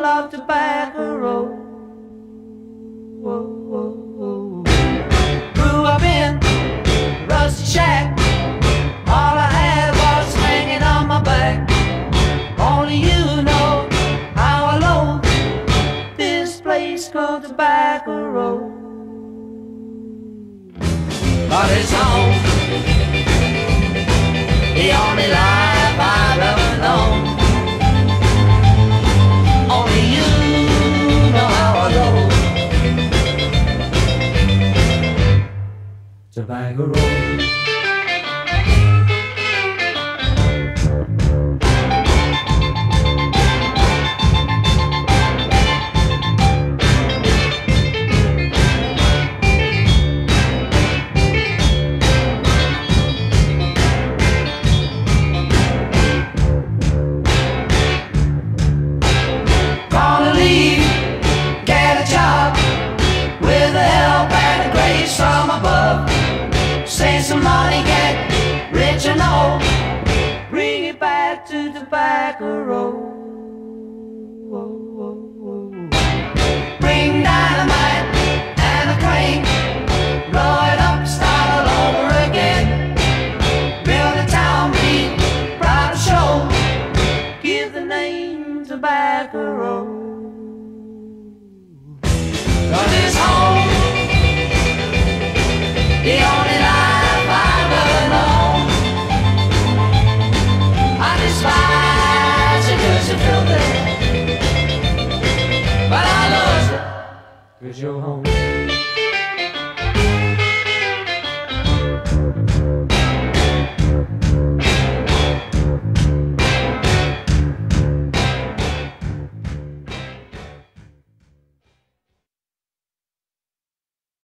love tobacco road. Whoa, whoa. Grew up in rusty shack. All I had was hanging on my back. Only you know how alone this place called Tobacco Road. But it's on. Tobacco Some money, get rich and old. Bring it back to Tobacco Road. Bring dynamite and a crane. Blow it up, start all over again. Build a town, be proud to show. Give the name Road. It's home. The Cause you're home.